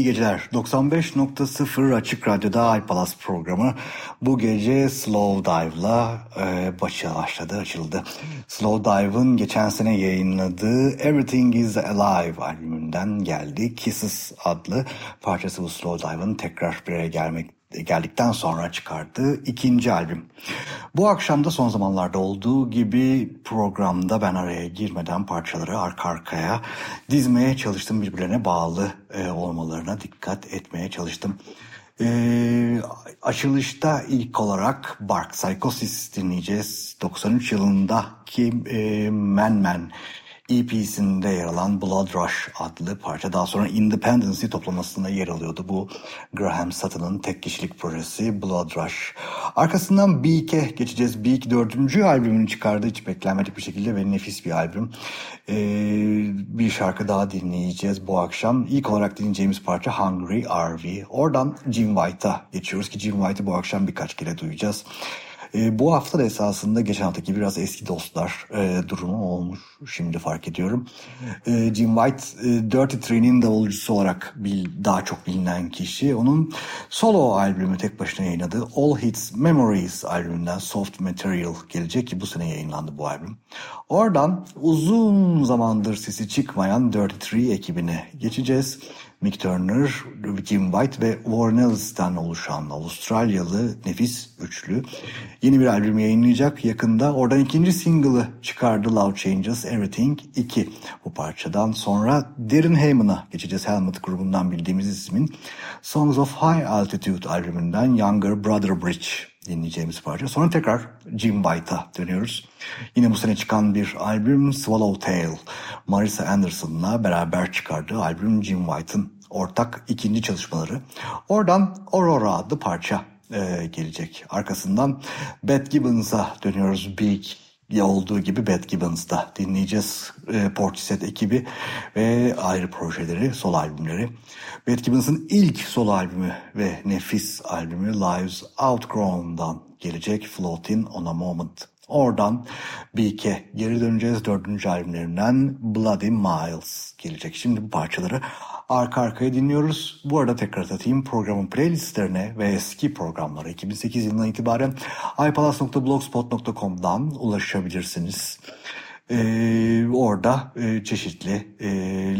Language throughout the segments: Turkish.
İyi geceler. 95.0 Açık Radyo'da iPalas programı bu gece Slow Dive'la e, başladı, açıldı. Slow Dive'ın geçen sene yayınladığı Everything is Alive albümünden geldi. Kisses adlı parçası bu Slow Dive'ın tekrar bir araya gelmek geldikten sonra çıkardığı ikinci albüm. Bu akşam da son zamanlarda olduğu gibi programda ben araya girmeden parçaları arka arkaya dizmeye çalıştım. Birbirlerine bağlı e, olmalarına dikkat etmeye çalıştım. E, açılışta ilk olarak Bark Psychosis dinleyeceğiz. 93 yılındaki e, Man Man EP'sinde yer alan Blood Rush adlı parça daha sonra Independency toplamasında yer alıyordu. Bu Graham Sutton'ın tek kişilik projesi Blood Rush. Arkasından Beak'e geçeceğiz. Beak dördüncü albümünü çıkardı hiç beklenmedik bir şekilde ve nefis bir albüm. Ee, bir şarkı daha dinleyeceğiz bu akşam. İlk olarak dinleyeceğimiz parça Hungry RV. Oradan Jim White'a geçiyoruz ki Jim White'ı bu akşam birkaç kere duyacağız. E, bu hafta da esasında geçen haftaki biraz eski dostlar e, durumu olmuş. Şimdi fark ediyorum. E, Jim White e, Dirty Three'nin davulcusu olarak bil, daha çok bilinen kişi. Onun solo albümü tek başına yayınladığı All Hits Memories albümünden Soft Material gelecek ki bu sene yayınlandı bu albüm. Oradan uzun zamandır sesi çıkmayan Dirty Three ekibine geçeceğiz. Mick Turner, Jim White ve Warren Ellis'ten oluşan Avustralyalı nefis üçlü yeni bir albüm yayınlayacak yakında. Oradan ikinci single'ı çıkardı Love Changes Everything 2. Bu parçadan sonra Darren Heyman'a geçeceğiz Helmet grubundan bildiğimiz ismin. Songs of High Altitude albümünden Younger Brother Bridge dinleyeceğimiz parça. Sonra tekrar Jim White'a dönüyoruz. Yine bu sene çıkan bir albüm Swallowtail. Marissa Anderson'la beraber çıkardığı albüm Jim White'ın ortak ikinci çalışmaları. Oradan Aurora adlı parça e, gelecek. Arkasından Beth Gibbons'a dönüyoruz. Big ya olduğu gibi Beth Gibbons'da dinleyeceğiz e, Portishead ekibi ve ayrı projeleri, sol albümleri. Beth Gibbons'ın ilk solo albümü ve nefis albümü Lives Outgrown'dan gelecek Floating on a Moment. Oradan BK geri döneceğiz. Dördüncü albümlerinden Bloody Miles gelecek. Şimdi bu parçaları arka arkaya dinliyoruz. Bu arada tekrar atayım programın playlistlerine ve eski programlara 2008 yılından itibaren ipalas.blogspot.com'dan ulaşabilirsiniz. Ee, orada e, çeşitli e,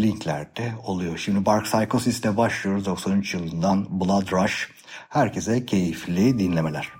linkler de oluyor. Şimdi Bark Psychosis'te başlıyoruz 93 yılından Blood Rush. Herkese keyifli dinlemeler.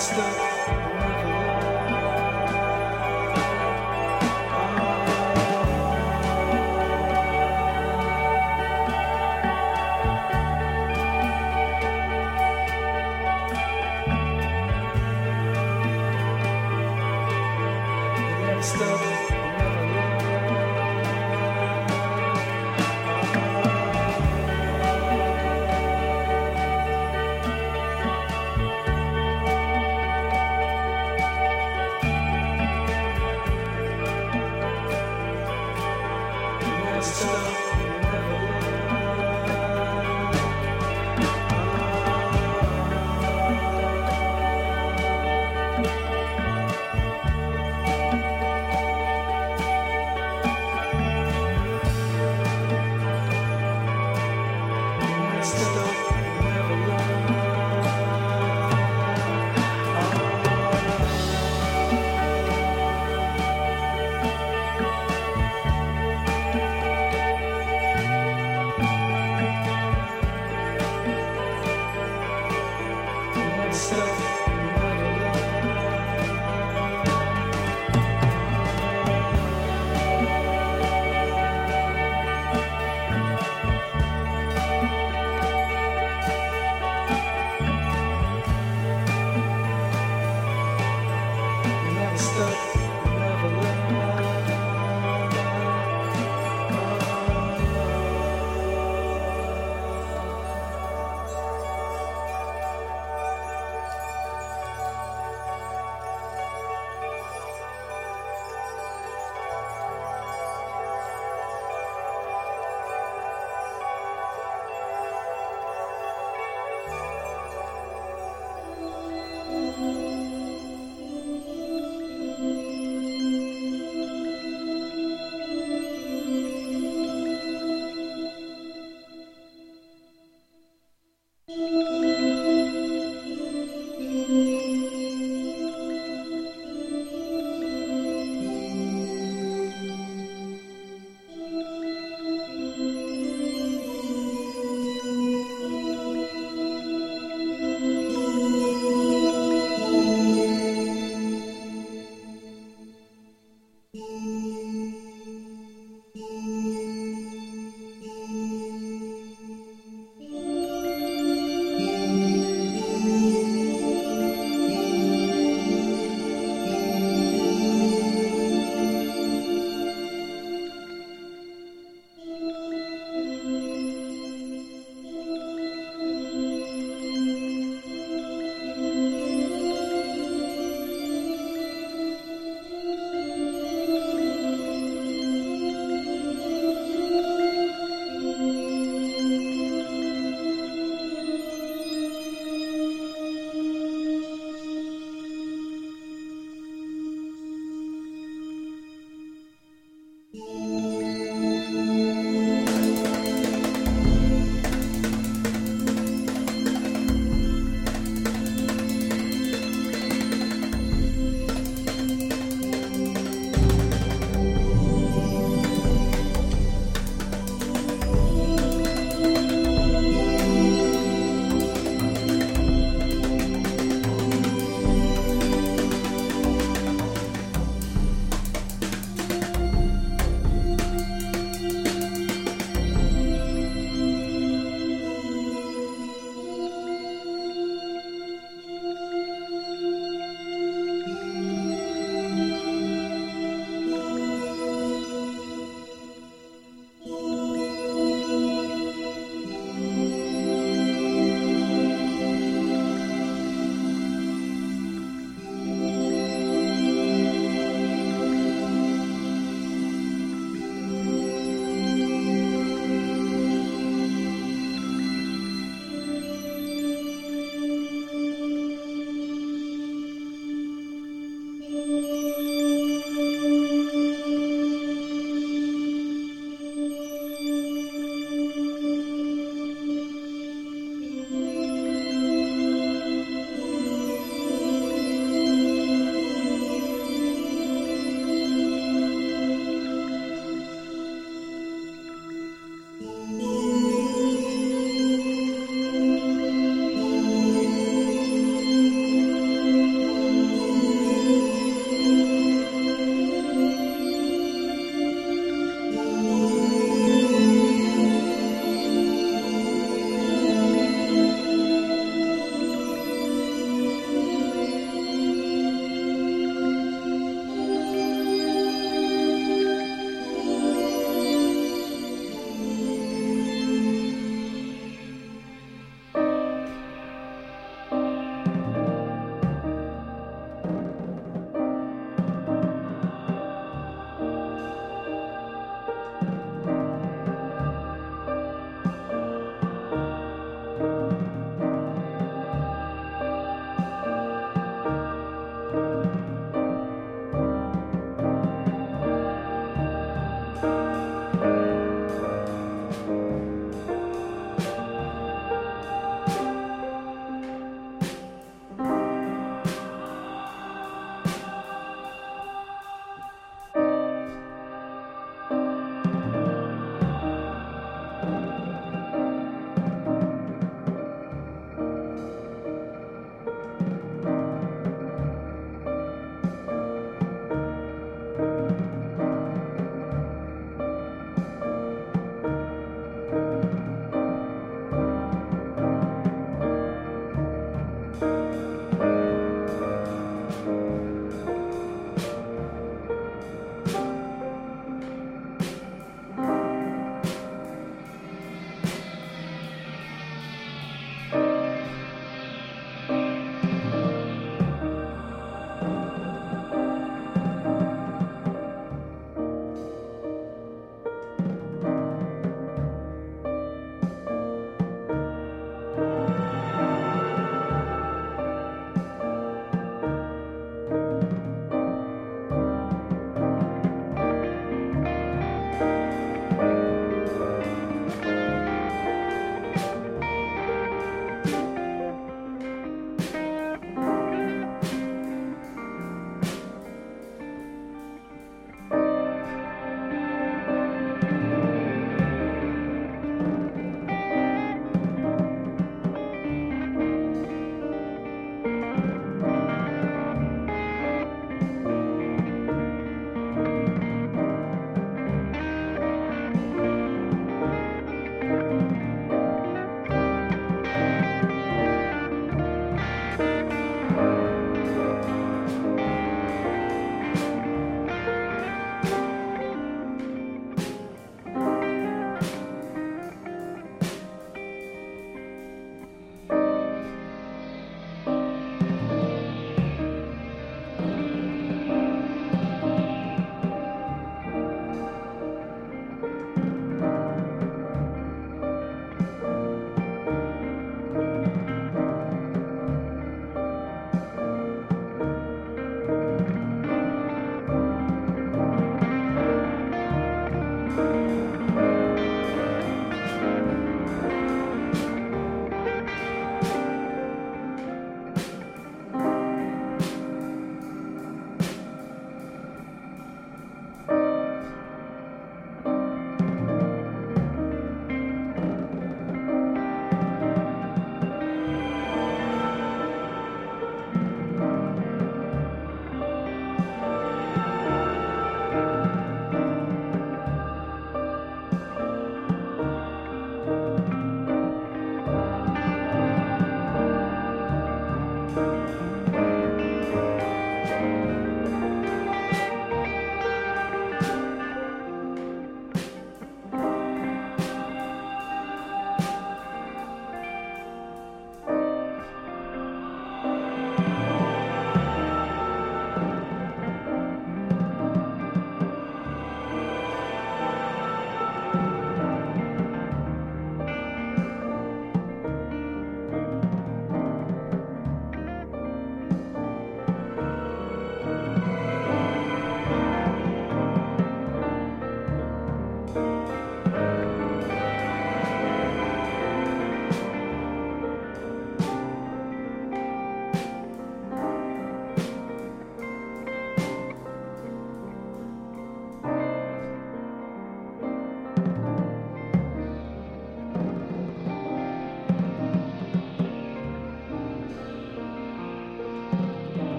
monster.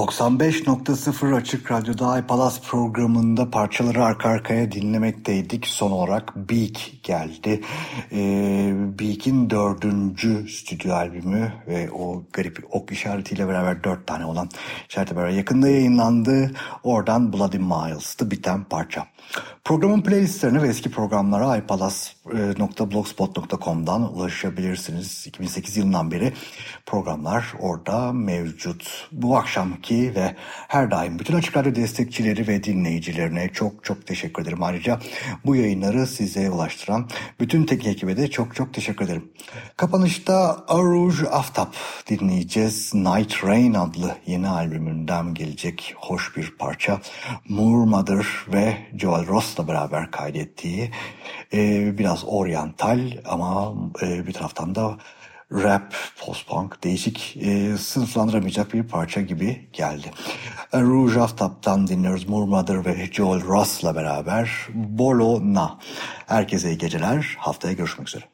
95.0 Açık Radyo'da iPalas programında parçaları arka arkaya dinlemekteydik. Son olarak Beak geldi. Ee, Beak'in dördüncü stüdyo albümü ve o garip ok işaretiyle beraber dört tane olan işaretle beraber yakında yayınlandı. Oradan Bloody Miles'tı biten parça. Programın playlistlerine ve eski programlara ipalas.blogspot.com'dan ulaşabilirsiniz. 2008 yılından beri programlar orada mevcut. Bu akşamki ve her daim bütün Açık Radyo destekçileri ve dinleyicilerine çok çok teşekkür ederim. Ayrıca bu yayınları size ulaştıran bütün teknik ekibe de çok çok teşekkür ederim. Kapanışta Arouge Aftap dinleyeceğiz. Night Rain adlı yeni albümünden gelecek hoş bir parça. Moore Mother ve Joel Ross'la beraber kaydettiği e, biraz oryantal ama e, bir taraftan da rap, post-punk değişik e, sınıflandıramayacak bir parça gibi geldi. Rouge Aftap'tan dinliyoruz Moore Mother ve Joel Ross'la beraber Bolo Na. Herkese iyi geceler. Haftaya görüşmek üzere.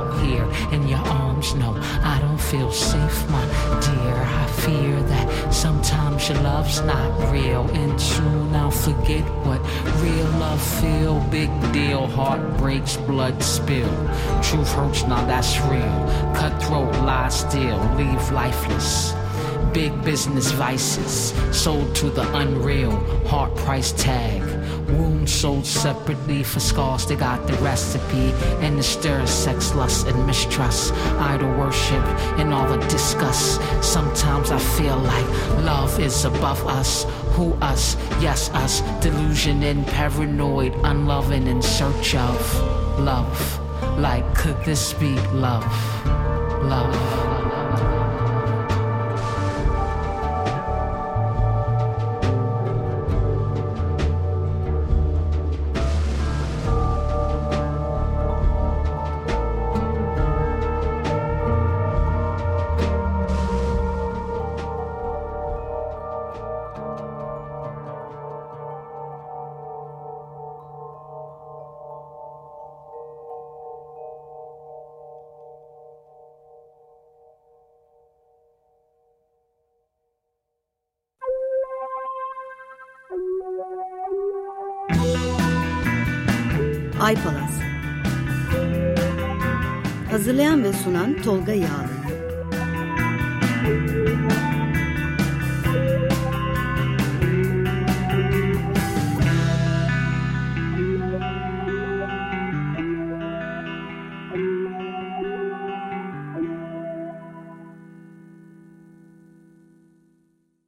Out here in your arms. No, I don't feel safe, my dear. I fear that sometimes your love's not real. And soon I'll forget what real love feel. Big deal, heart breaks, blood spill. Truth hurts, now that's real. Cutthroat lies still, leave lifeless. Big business vices sold to the unreal, heart price tag. Wounds sold separately for scars, they got the recipe. And the stir sex, lust, and mistrust. Idol worship and all the disgust. Sometimes I feel like love is above us. Who us? Yes, us. Delusion and paranoid, unloving in search of love. Like, could this be love? Love. Tolga Yağlı.